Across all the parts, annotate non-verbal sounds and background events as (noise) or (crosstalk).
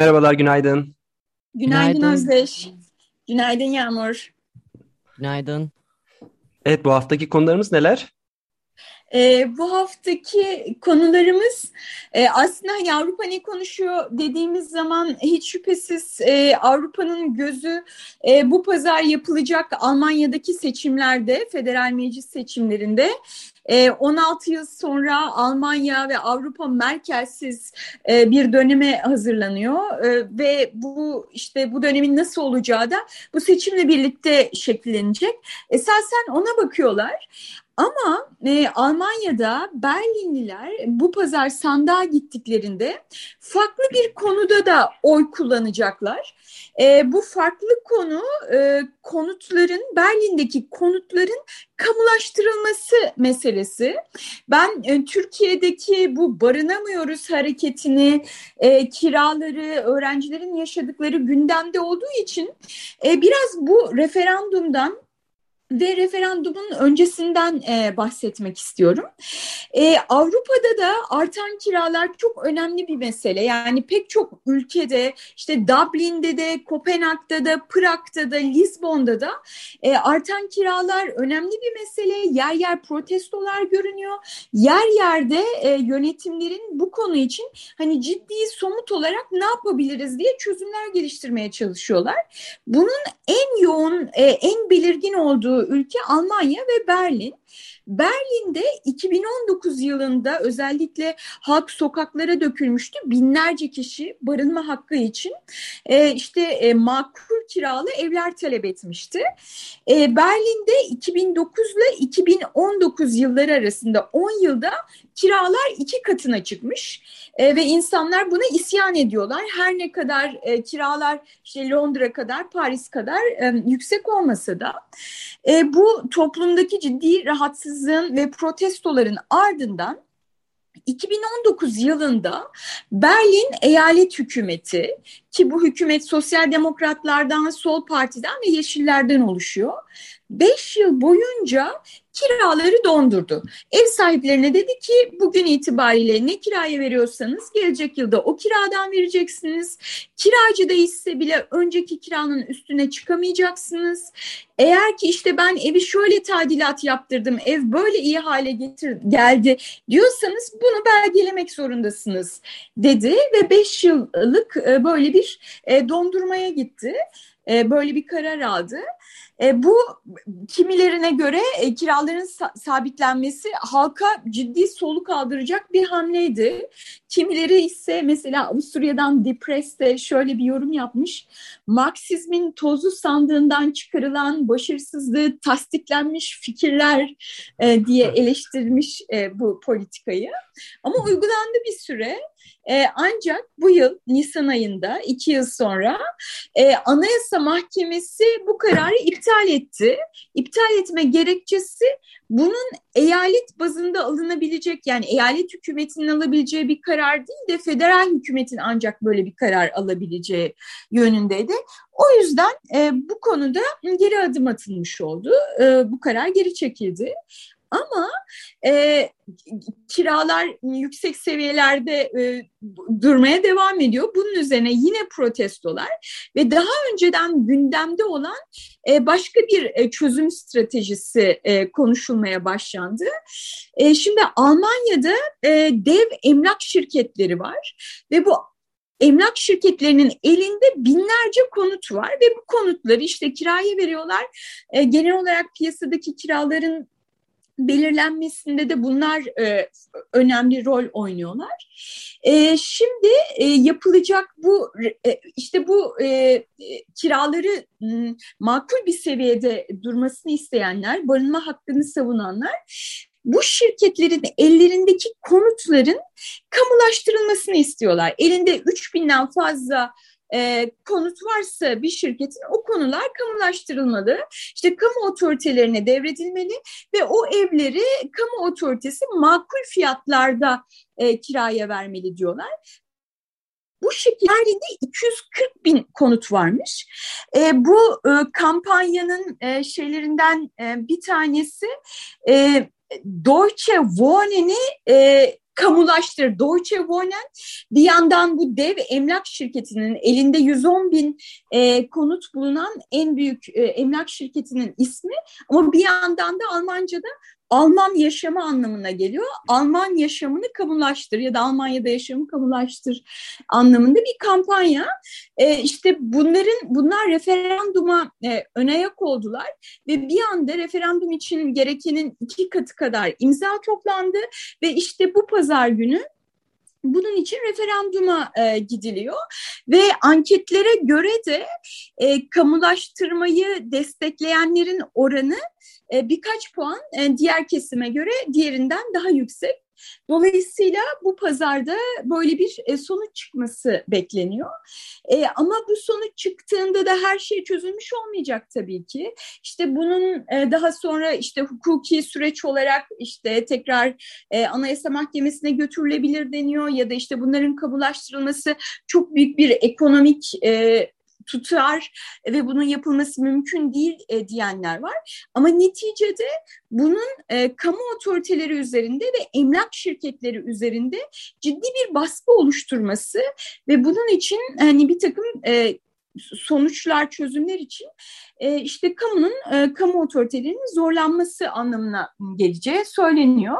Merhabalar, günaydın. Günaydın, Günaydın. Özdeş. Günaydın Yağmur. Günaydın. Evet, bu haftaki konularımız neler? Ee, bu haftaki konularımız e, aslında hani Avrupa ne konuşuyor dediğimiz zaman hiç şüphesiz e, Avrupa'nın gözü e, bu pazar yapılacak Almanya'daki seçimlerde, federal meclis seçimlerinde e, 16 yıl sonra Almanya ve Avrupa merkezsiz e, bir döneme hazırlanıyor E, ve bu işte bu dönemin nasıl olacağı da bu seçimle birlikte şekillenecek. Esasen ona bakıyorlar. Ama e, Almanya'da Berlinliler bu pazar sandığa gittiklerinde farklı bir konuda da oy kullanacaklar. E, bu farklı konu e, konutların Berlin'deki konutların kamulaştırılması meselesi. Ben e, Türkiye'deki bu barınamıyoruz hareketini, e, kiraları, öğrencilerin yaşadıkları gündemde olduğu için e, biraz bu referandumdan ve referandumun öncesinden e, bahsetmek istiyorum. E, Avrupa'da da artan kiralar çok önemli bir mesele. Yani pek çok ülkede işte Dublin'de de, Kopenhag'da da, Prag'da da, Lisbon'da da e, artan kiralar önemli bir mesele. Yer yer protestolar görünüyor. Yer yerde e, yönetimlerin bu konu için hani ciddi somut olarak ne yapabiliriz diye çözümler geliştirmeye çalışıyorlar. Bunun en yoğun, e, en belirgin olduğu ülke Almanya ve Berlin. Berlin'de 2019 yılında özellikle halk sokaklara dökülmüştü. Binlerce kişi barınma hakkı için e, işte e, makul kiralı evler talep etmişti. E, Berlin'de 2009 ile 2019 yılları arasında 10 yılda kiralar iki katına çıkmış E, ve insanlar buna isyan ediyorlar. Her ne kadar e, kiralar işte Londra kadar, Paris kadar e, yüksek olmasa da e, bu toplumdaki ciddi rahatsızlığın ve protestoların ardından 2019 yılında Berlin eyalet hükümeti ki bu hükümet sosyal demokratlardan, sol partiden ve yeşillerden oluşuyor. 5 yıl boyunca kiraları dondurdu. Ev sahiplerine dedi ki bugün itibariyle ne kiraya veriyorsanız gelecek yılda o kiradan vereceksiniz. Kiracı değişse bile önceki kiranın üstüne çıkamayacaksınız. Eğer ki işte ben evi şöyle tadilat yaptırdım, ev böyle iyi hale getir geldi diyorsanız bunu belgelemek zorundasınız dedi ve 5 yıllık e, böyle bir e, dondurmaya gitti. E, böyle bir karar aldı. E, bu kimilerine göre e, kiraların sa- sabitlenmesi halka ciddi soluk aldıracak bir hamleydi. Kimileri ise mesela Avusturya'dan Depress'te şöyle bir yorum yapmış. Marksizmin tozu sandığından çıkarılan başarısızlığı tasdiklenmiş fikirler e, diye eleştirmiş e, bu politikayı. Ama uygulandı bir süre. E, ancak bu yıl Nisan ayında iki yıl sonra e, Anayasa Mahkemesi bu kararı iptal etti. İptal etme gerekçesi bunun eyalet bazında alınabilecek yani eyalet hükümetinin alabileceği bir karar değil de federal hükümetin ancak böyle bir karar alabileceği yönündeydi. O yüzden e, bu konuda geri adım atılmış oldu. E, bu karar geri çekildi. Ama e, kiralar yüksek seviyelerde e, durmaya devam ediyor. Bunun üzerine yine protestolar ve daha önceden gündemde olan e, başka bir e, çözüm stratejisi e, konuşulmaya başlandı. E, şimdi Almanya'da e, dev emlak şirketleri var ve bu emlak şirketlerinin elinde binlerce konut var ve bu konutları işte kiraya veriyorlar. E, genel olarak piyasadaki kiraların belirlenmesinde de bunlar e, önemli rol oynuyorlar. E, şimdi e, yapılacak bu e, işte bu e, kiraları m, makul bir seviyede durmasını isteyenler, barınma hakkını savunanlar bu şirketlerin ellerindeki konutların kamulaştırılmasını istiyorlar. Elinde 3000'den fazla e, konut varsa bir şirketin o konular kamulaştırılmalı. İşte kamu otoritelerine devredilmeli ve o evleri kamu otoritesi makul fiyatlarda e, kiraya vermeli diyorlar. Bu şekilde 240 bin konut varmış. E, bu e, kampanyanın e, şeylerinden e, bir tanesi e, Deutsche Wohnen'i e, kamulaştır. Deutsche Wohnen bir yandan bu dev emlak şirketinin elinde 110 bin e, konut bulunan en büyük e, emlak şirketinin ismi ama bir yandan da Almanca'da Alman yaşamı anlamına geliyor. Alman yaşamını kamulaştır ya da Almanya'da yaşamı kamulaştır anlamında bir kampanya. E, işte bunların bunlar referanduma e, ön ayak oldular ve bir anda referandum için gerekenin iki katı kadar imza toplandı ve işte bu pazar günü bunun için referanduma e, gidiliyor ve anketlere göre de e, kamulaştırmayı destekleyenlerin oranı e, birkaç puan e, diğer kesime göre diğerinden daha yüksek. Dolayısıyla bu pazarda böyle bir e, sonuç çıkması bekleniyor. E, ama bu sonuç çıktığında da her şey çözülmüş olmayacak tabii ki. İşte bunun daha sonra işte hukuki süreç olarak işte tekrar e, Anayasa Mahkemesi'ne götürülebilir deniyor ya da işte bunların kabulaştırılması çok büyük bir ekonomik tutar ve bunun yapılması mümkün değil e, diyenler var. Ama neticede bunun e, kamu otoriteleri üzerinde ve emlak şirketleri üzerinde ciddi bir baskı oluşturması ve bunun için hani bir takım e, sonuçlar, çözümler için e, işte kamunun, e, kamu otoritelerinin zorlanması anlamına geleceği söyleniyor.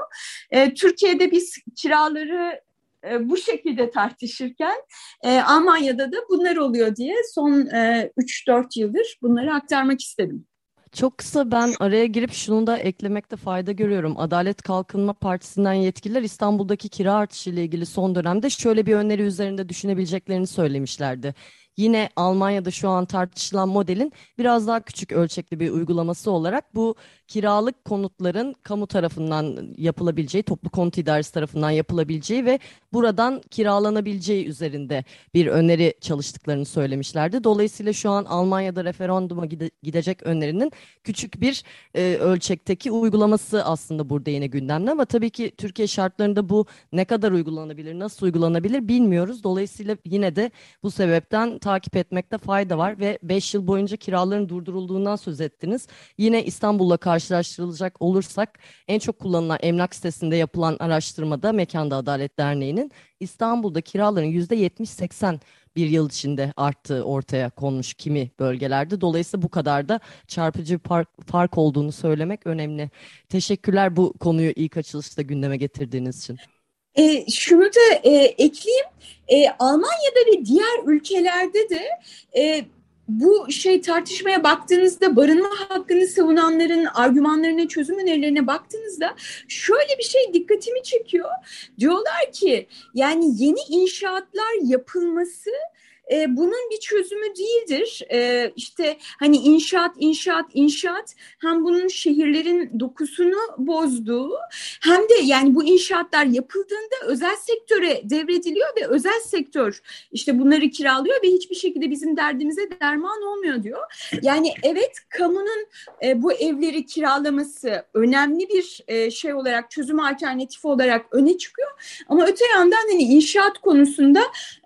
E, Türkiye'de biz kiraları e, bu şekilde tartışırken e, Almanya'da da bunlar oluyor diye son e, 3-4 yıldır bunları aktarmak istedim. Çok kısa ben araya girip şunu da eklemekte fayda görüyorum. Adalet Kalkınma Partisi'nden yetkililer İstanbul'daki kira artışı ile ilgili son dönemde şöyle bir öneri üzerinde düşünebileceklerini söylemişlerdi yine Almanya'da şu an tartışılan modelin biraz daha küçük ölçekli bir uygulaması olarak bu kiralık konutların kamu tarafından yapılabileceği, toplu konut idaresi tarafından yapılabileceği ve buradan kiralanabileceği üzerinde bir öneri çalıştıklarını söylemişlerdi. Dolayısıyla şu an Almanya'da referanduma gide gidecek önerinin küçük bir e, ölçekteki uygulaması aslında burada yine gündemde ama tabii ki Türkiye şartlarında bu ne kadar uygulanabilir, nasıl uygulanabilir bilmiyoruz. Dolayısıyla yine de bu sebepten takip etmekte fayda var ve 5 yıl boyunca kiraların durdurulduğundan söz ettiniz. Yine İstanbul'la karşılaştırılacak olursak en çok kullanılan emlak sitesinde yapılan araştırmada Mekanda Adalet Derneği'nin İstanbul'da kiraların %70-80 bir yıl içinde arttığı ortaya konmuş kimi bölgelerde. Dolayısıyla bu kadar da çarpıcı fark, fark olduğunu söylemek önemli. Teşekkürler bu konuyu ilk açılışta gündeme getirdiğiniz için. E, şunu da e, ekleyeyim. E, Almanya'da ve diğer ülkelerde de e, bu şey tartışmaya baktığınızda barınma hakkını savunanların argümanlarına, çözüm önerilerine baktığınızda şöyle bir şey dikkatimi çekiyor. Diyorlar ki yani yeni inşaatlar yapılması e, bunun bir çözümü değildir. E, işte hani inşaat, inşaat, inşaat hem bunun şehirlerin dokusunu bozduğu hem de yani bu inşaatlar yapıldığında özel sektöre devrediliyor ve özel sektör işte bunları kiralıyor ve hiçbir şekilde bizim derdimize derman olmuyor diyor. Yani evet kamunun e, bu evleri kiralaması önemli bir e, şey olarak çözüm alternatifi olarak öne çıkıyor. Ama öte yandan hani inşaat konusunda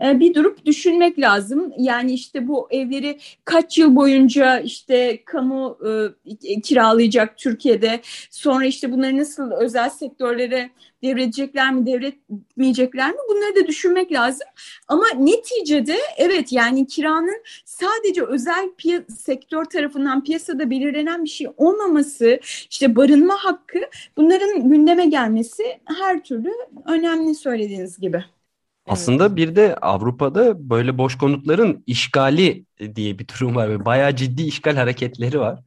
e, bir durup düşünmek lazım lazım. Yani işte bu evleri kaç yıl boyunca işte kamu e, kiralayacak Türkiye'de. Sonra işte bunları nasıl özel sektörlere devredecekler mi, devretmeyecekler mi? Bunları da düşünmek lazım. Ama neticede evet yani kiranın sadece özel sektör tarafından piyasada belirlenen bir şey olmaması, işte barınma hakkı bunların gündeme gelmesi her türlü önemli söylediğiniz gibi. Aslında bir de Avrupa'da böyle boş konutların işgali diye bir durum var ve bayağı ciddi işgal hareketleri var.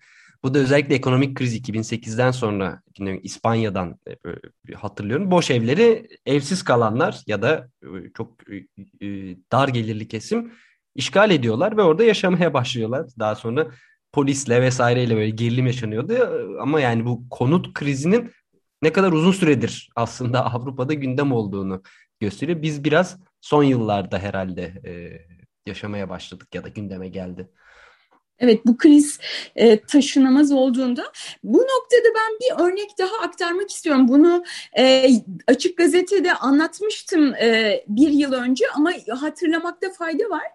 Bu da özellikle ekonomik kriz 2008'den sonra İspanya'dan e, hatırlıyorum. Boş evleri evsiz kalanlar ya da e, çok e, dar gelirli kesim işgal ediyorlar ve orada yaşamaya (laughs) başlıyorlar. Daha sonra polisle vesaireyle böyle gerilim yaşanıyordu. Ama yani bu konut krizinin ne kadar uzun süredir aslında (laughs) Avrupa'da gündem olduğunu gösteriyor. Biz biraz son yıllarda herhalde e, yaşamaya başladık ya da gündeme geldi. Evet bu kriz e, taşınamaz olduğunda bu noktada ben bir örnek daha aktarmak istiyorum. Bunu e, açık gazetede anlatmıştım e, bir yıl önce ama hatırlamakta fayda var.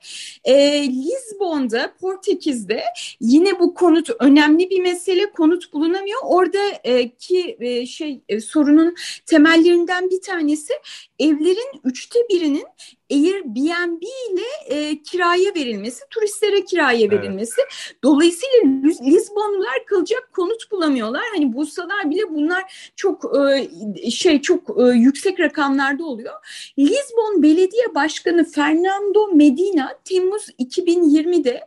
E, Lizbon'da Portekiz'de yine bu konut önemli bir mesele konut bulunamıyor. Oradaki e, şey e, sorunun temellerinden bir tanesi evlerin üçte birinin Airbnb ile e, kiraya verilmesi, turistlere kiraya verilmesi. Evet. Dolayısıyla Lizbonlular kalacak konut bulamıyorlar. Hani bulsalar bile bunlar çok e, şey çok e, yüksek rakamlarda oluyor. Lizbon Belediye Başkanı Fernando Medina Temmuz 2020'de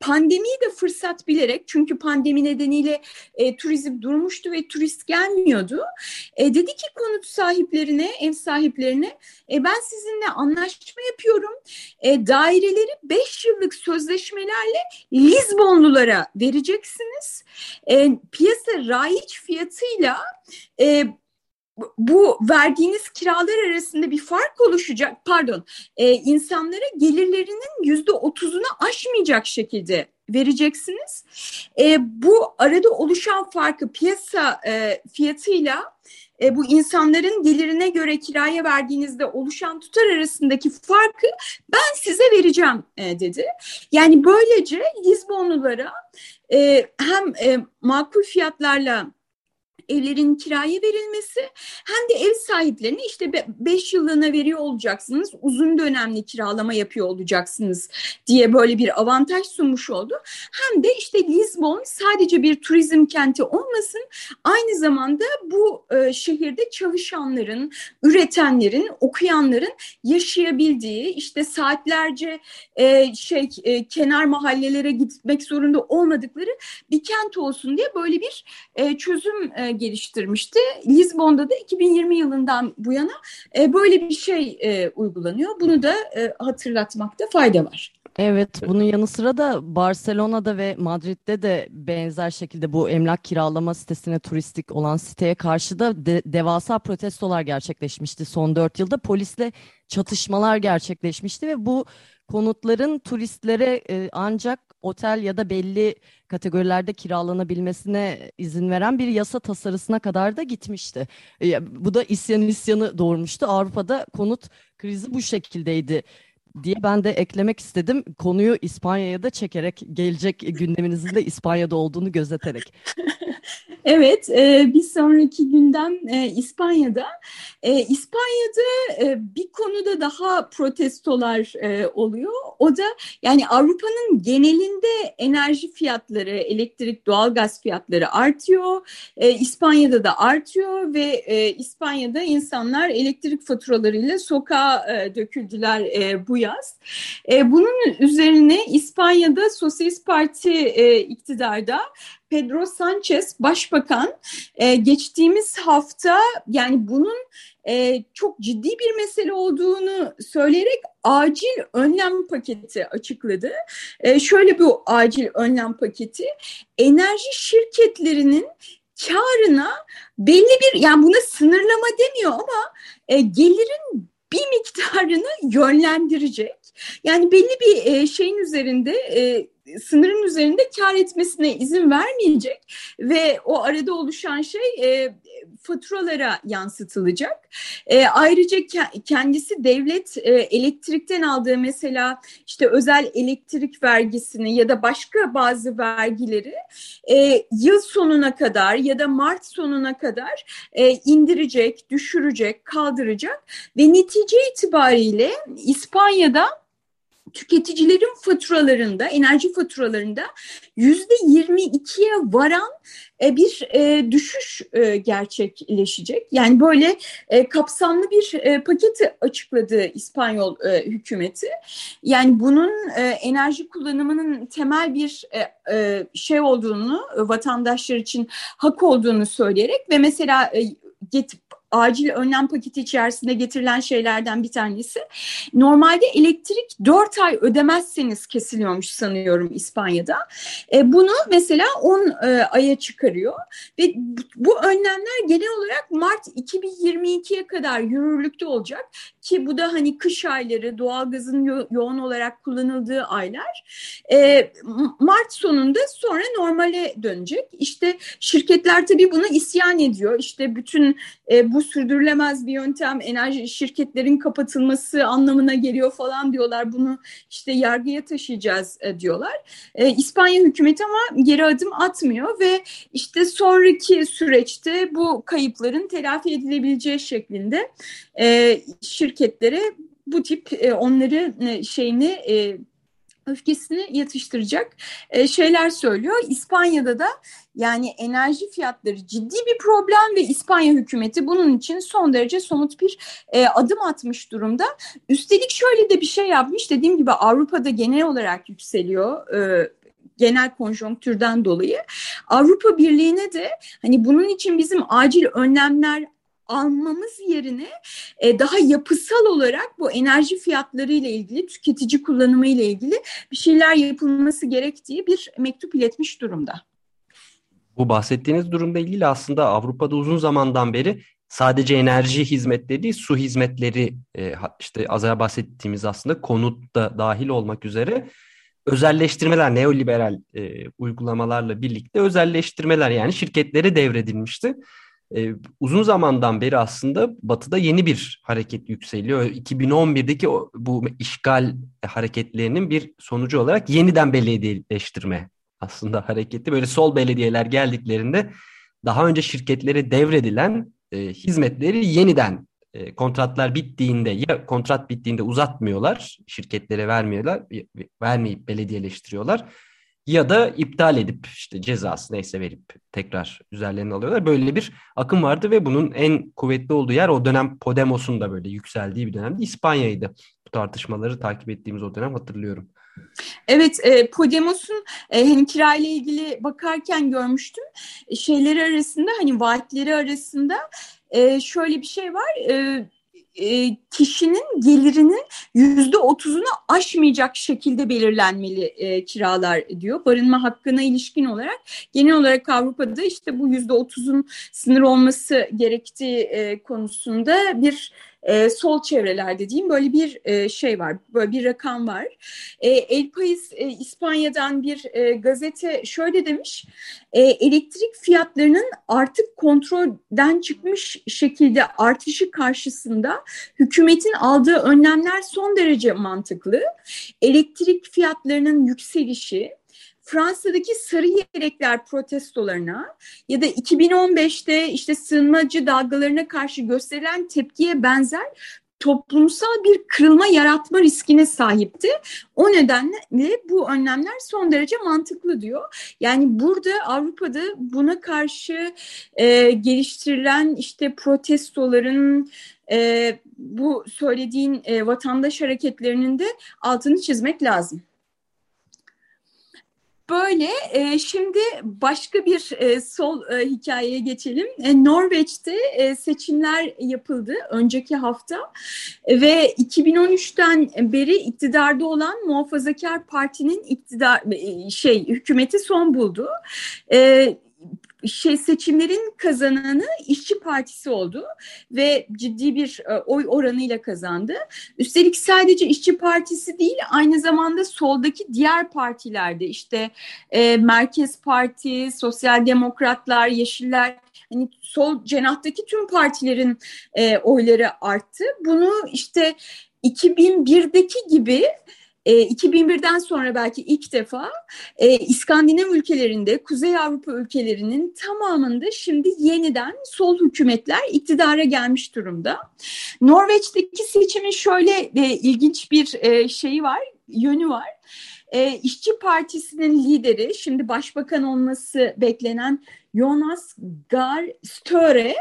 pandemiyi de fırsat bilerek çünkü pandemi nedeniyle e, turizm durmuştu ve turist gelmiyordu. E, dedi ki konut sahiplerine, ev sahiplerine e, ben sizinle anlaşma yapıyorum. E, daireleri 5 yıllık sözleşmelerle Lizbonlulara vereceksiniz. E, piyasa raiç fiyatıyla e, bu verdiğiniz kiralar arasında bir fark oluşacak pardon e, insanlara gelirlerinin yüzde otuzunu aşmayacak şekilde vereceksiniz. E, bu arada oluşan farkı piyasa e, fiyatıyla e, bu insanların gelirine göre kiraya verdiğinizde oluşan tutar arasındaki farkı ben size vereceğim e, dedi. Yani böylece Lizbonlulara e, hem e, makul fiyatlarla evlerin kiraya verilmesi hem de ev sahiplerine işte 5 yıllığına veriyor olacaksınız, uzun dönemli kiralama yapıyor olacaksınız diye böyle bir avantaj sunmuş oldu. Hem de işte Lisbon sadece bir turizm kenti olmasın, aynı zamanda bu e, şehirde çalışanların, üretenlerin, okuyanların yaşayabildiği işte saatlerce e, şey e, kenar mahallelere gitmek zorunda olmadıkları bir kent olsun diye böyle bir çözüm geliştirmişti. Lizbon'da da 2020 yılından bu yana e, böyle bir şey e, uygulanıyor. Bunu da e, hatırlatmakta fayda var. Evet, bunun yanı sıra da Barcelona'da ve Madrid'de de benzer şekilde bu emlak kiralama sitesine turistik olan siteye karşı da de, devasa protestolar gerçekleşmişti. Son dört yılda polisle çatışmalar gerçekleşmişti ve bu konutların turistlere e, ancak otel ya da belli kategorilerde kiralanabilmesine izin veren bir yasa tasarısına kadar da gitmişti. E, bu da isyan isyanı doğurmuştu. Avrupa'da konut krizi bu şekildeydi diye ben de eklemek istedim. Konuyu İspanya'ya da çekerek gelecek gündeminizin de İspanya'da olduğunu gözeterek. (laughs) Evet, e, bir sonraki gündem e, İspanya'da. E, İspanya'da e, bir konuda daha protestolar e, oluyor. O da yani Avrupa'nın genelinde enerji fiyatları, elektrik, doğalgaz fiyatları artıyor. E, İspanya'da da artıyor ve e, İspanya'da insanlar elektrik faturalarıyla sokağa e, döküldüler e, bu yaz. E, bunun üzerine İspanya'da Sosyalist Parti e, iktidarda Pedro Sanchez Başbakan e, geçtiğimiz hafta yani bunun e, çok ciddi bir mesele olduğunu söyleyerek acil önlem paketi açıkladı. E, şöyle bir acil önlem paketi enerji şirketlerinin karına belli bir yani buna sınırlama demiyor ama e, gelirin bir miktarını yönlendirecek. Yani belli bir e, şeyin üzerinde e, sınırın üzerinde kar etmesine izin vermeyecek ve o arada oluşan şey e, faturalara yansıtılacak. E, ayrıca ke- kendisi devlet e, elektrikten aldığı mesela işte özel elektrik vergisini ya da başka bazı vergileri e, yıl sonuna kadar ya da Mart sonuna kadar e, indirecek, düşürecek, kaldıracak ve netice itibariyle İspanya'da tüketicilerin faturalarında, enerji faturalarında yüzde 22'ye varan e, bir e, düşüş e, gerçekleşecek. Yani böyle kapsamlı bir paketi açıkladı İspanyol hükümeti. Yani bunun enerji kullanımının temel bir şey olduğunu, vatandaşlar için hak olduğunu söyleyerek ve mesela acil önlem paketi içerisinde getirilen şeylerden bir tanesi. Normalde elektrik 4 ay ödemezseniz kesiliyormuş sanıyorum İspanya'da. E, bunu mesela 10 e, aya çıkarıyor ve bu önlemler genel olarak Mart 2022'ye kadar yürürlükte olacak ki bu da hani kış ayları doğalgazın yo yoğun olarak kullanıldığı aylar. E, Mart sonunda sonra normale dönecek. İşte şirketler tabii bunu isyan ediyor. İşte bütün e, bu sürdürülemez bir yöntem enerji şirketlerin kapatılması anlamına geliyor falan diyorlar. Bunu işte yargıya taşıyacağız e, diyorlar. E, İspanya hükümeti ama geri adım atmıyor ve işte sonraki süreçte bu kayıpların telafi edilebileceği şeklinde e, şirketlere bu tip e, onları e, şeyini e, öfkesini yatıştıracak şeyler söylüyor. İspanya'da da yani enerji fiyatları ciddi bir problem ve İspanya hükümeti bunun için son derece somut bir e, adım atmış durumda. Üstelik şöyle de bir şey yapmış dediğim gibi Avrupa'da genel olarak yükseliyor. E, genel konjonktürden dolayı Avrupa Birliği'ne de hani bunun için bizim acil önlemler almamız yerine e, daha yapısal olarak bu enerji fiyatları ile ilgili tüketici kullanımı ile ilgili bir şeyler yapılması gerektiği bir mektup iletmiş durumda. Bu bahsettiğiniz durumda ilgili aslında Avrupa'da uzun zamandan beri sadece enerji hizmetleri değil, su hizmetleri e, işte az önce bahsettiğimiz aslında konut da dahil olmak üzere özelleştirmeler, neoliberal e, uygulamalarla birlikte özelleştirmeler yani şirketlere devredilmişti e, uzun zamandan beri aslında Batı'da yeni bir hareket yükseliyor. 2011'deki o, bu işgal hareketlerinin bir sonucu olarak yeniden belediyeleştirme aslında hareketi. Böyle sol belediyeler geldiklerinde daha önce şirketlere devredilen e, hizmetleri yeniden e, kontratlar bittiğinde ya kontrat bittiğinde uzatmıyorlar, şirketlere vermiyorlar, vermeyip belediyeleştiriyorlar ya da iptal edip işte cezası neyse verip tekrar üzerlerine alıyorlar. Böyle bir akım vardı ve bunun en kuvvetli olduğu yer o dönem Podemos'un da böyle yükseldiği bir dönemde İspanya'ydı. Bu tartışmaları takip ettiğimiz o dönem hatırlıyorum. Evet, e, Podemos'un e, hani kirayla ilgili bakarken görmüştüm. E, şeyleri arasında hani vaatleri arasında e, şöyle bir şey var. E, e, kişinin gelirinin yüzde otuzunu aşmayacak şekilde belirlenmeli e, kiralar diyor. Barınma hakkına ilişkin olarak genel olarak Avrupa'da işte bu yüzde otuzun sınır olması gerektiği e, konusunda bir e, sol çevrelerde diyeyim böyle bir e, şey var, böyle bir rakam var. E, El País e, İspanya'dan bir e, gazete şöyle demiş, e, elektrik fiyatlarının artık kontrolden çıkmış şekilde artışı karşısında hükümetin aldığı önlemler son derece mantıklı. Elektrik fiyatlarının yükselişi, Fransa'daki sarı yelekler protestolarına ya da 2015'te işte sığınmacı dalgalarına karşı gösterilen tepkiye benzer toplumsal bir kırılma yaratma riskine sahipti. O nedenle bu önlemler son derece mantıklı diyor. Yani burada Avrupa'da buna karşı e, geliştirilen işte protestoların e, bu söylediğin e, vatandaş hareketlerinin de altını çizmek lazım. Böyle e, şimdi başka bir e, sol e, hikayeye geçelim. E, Norveç'te e, seçimler yapıldı önceki hafta ve 2013'ten beri iktidarda olan Muhafazakar Parti'nin iktidar e, şey hükümeti son buldu. E, şey seçimlerin kazananı İşçi Partisi oldu ve ciddi bir e, oy oranıyla kazandı. Üstelik sadece İşçi Partisi değil aynı zamanda soldaki diğer partilerde işte e, Merkez Parti, Sosyal Demokratlar, Yeşiller hani sol cenahtaki tüm partilerin e, oyları arttı. Bunu işte 2001'deki gibi e, 2001'den sonra belki ilk defa e, İskandinav ülkelerinde, Kuzey Avrupa ülkelerinin tamamında şimdi yeniden sol hükümetler iktidara gelmiş durumda. Norveç'teki seçimin şöyle e, ilginç bir e, şeyi var, yönü var. E, İşçi Partisi'nin lideri, şimdi başbakan olması beklenen Jonas Gahr Støre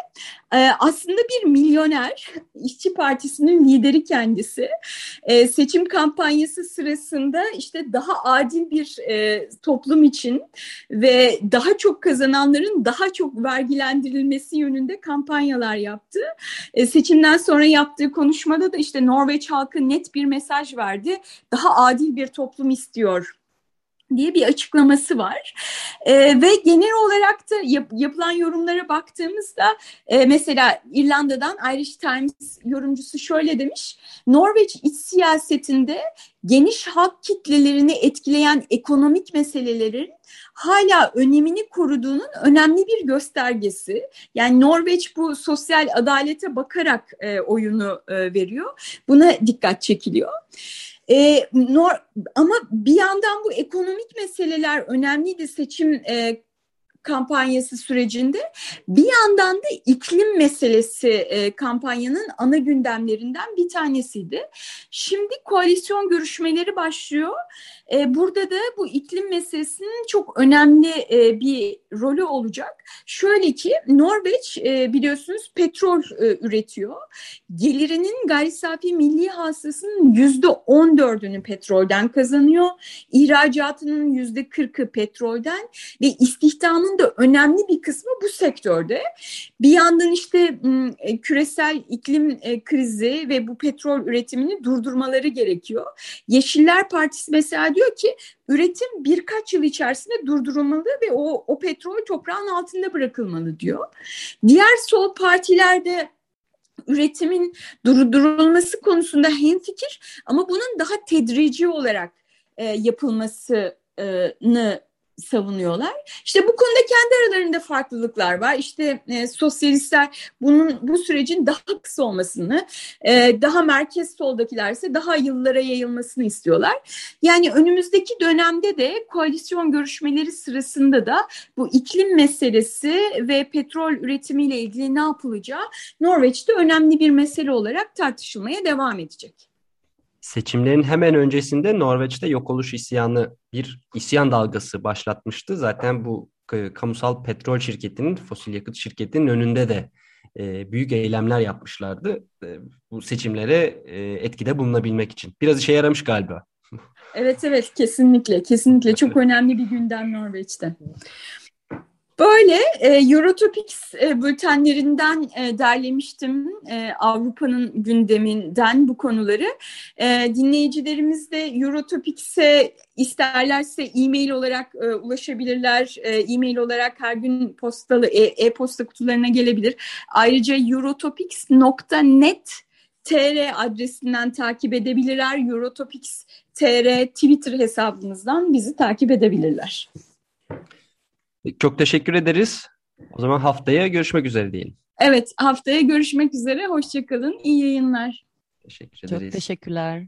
e, aslında bir milyoner, işçi partisinin lideri kendisi. E, seçim kampanyası sırasında işte daha adil bir e, toplum için ve daha çok kazananların daha çok vergilendirilmesi yönünde kampanyalar yaptı. Seçimden sonra yaptığı konuşmada da işte Norveç halkı net bir mesaj verdi. Daha adil bir toplum istiyor diye bir açıklaması var. E, ve genel olarak da yap, yapılan yorumlara baktığımızda e, mesela İrlanda'dan Irish Times yorumcusu şöyle demiş. Norveç iç siyasetinde geniş halk kitlelerini etkileyen ekonomik meselelerin hala önemini koruduğunun önemli bir göstergesi. Yani Norveç bu sosyal adalete bakarak e, oyunu e, veriyor. Buna dikkat çekiliyor. E, nor, ama bir yandan bu ekonomik meseleler önemliydi. Seçim e, kampanyası sürecinde. Bir yandan da iklim meselesi e, kampanyanın ana gündemlerinden bir tanesiydi. Şimdi koalisyon görüşmeleri başlıyor. E, burada da bu iklim meselesinin çok önemli e, bir rolü olacak. Şöyle ki Norveç e, biliyorsunuz petrol e, üretiyor. Gelirinin gayri safi milli hasılasının yüzde on dördünü petrolden kazanıyor. İhracatının yüzde kırkı petrolden ve istihdamın da önemli bir kısmı bu sektörde. Bir yandan işte e, küresel iklim e, krizi ve bu petrol üretimini durdurmaları gerekiyor. Yeşiller Partisi mesela diyor ki üretim birkaç yıl içerisinde durdurulmalı ve o, o petrol toprağın altında bırakılmalı diyor. Diğer sol partilerde üretimin durdurulması konusunda hemfikir ama bunun daha tedrici olarak e, yapılmasını savunuyorlar. İşte bu konuda kendi aralarında farklılıklar var. İşte e, sosyalistler bunun bu sürecin daha kısa olmasını, e, daha merkez soldakilerse daha yıllara yayılmasını istiyorlar. Yani önümüzdeki dönemde de koalisyon görüşmeleri sırasında da bu iklim meselesi ve petrol üretimiyle ilgili ne yapılacağı Norveç'te önemli bir mesele olarak tartışılmaya devam edecek. Seçimlerin hemen öncesinde Norveç'te yok oluş isyanı bir isyan dalgası başlatmıştı. Zaten bu e, kamusal petrol şirketinin, fosil yakıt şirketinin önünde de e, büyük eylemler yapmışlardı. E, bu seçimlere e, etkide bulunabilmek için. Biraz işe yaramış galiba. Evet evet kesinlikle kesinlikle çok (laughs) önemli bir gündem Norveç'te. Böyle e, Eurotopics e, bültenlerinden e, derlemiştim e, Avrupa'nın gündeminden bu konuları. E, dinleyicilerimiz de Eurotopics'e isterlerse e-mail olarak e, ulaşabilirler. E, e-mail olarak her gün postalı e-posta e kutularına gelebilir. Ayrıca eurotopics.net TR adresinden takip edebilirler. Eurotopics TR Twitter hesabımızdan bizi takip edebilirler. Çok teşekkür ederiz. O zaman haftaya görüşmek üzere diyelim. Evet haftaya görüşmek üzere. Hoşçakalın. İyi yayınlar. Teşekkür ederiz. Çok teşekkürler.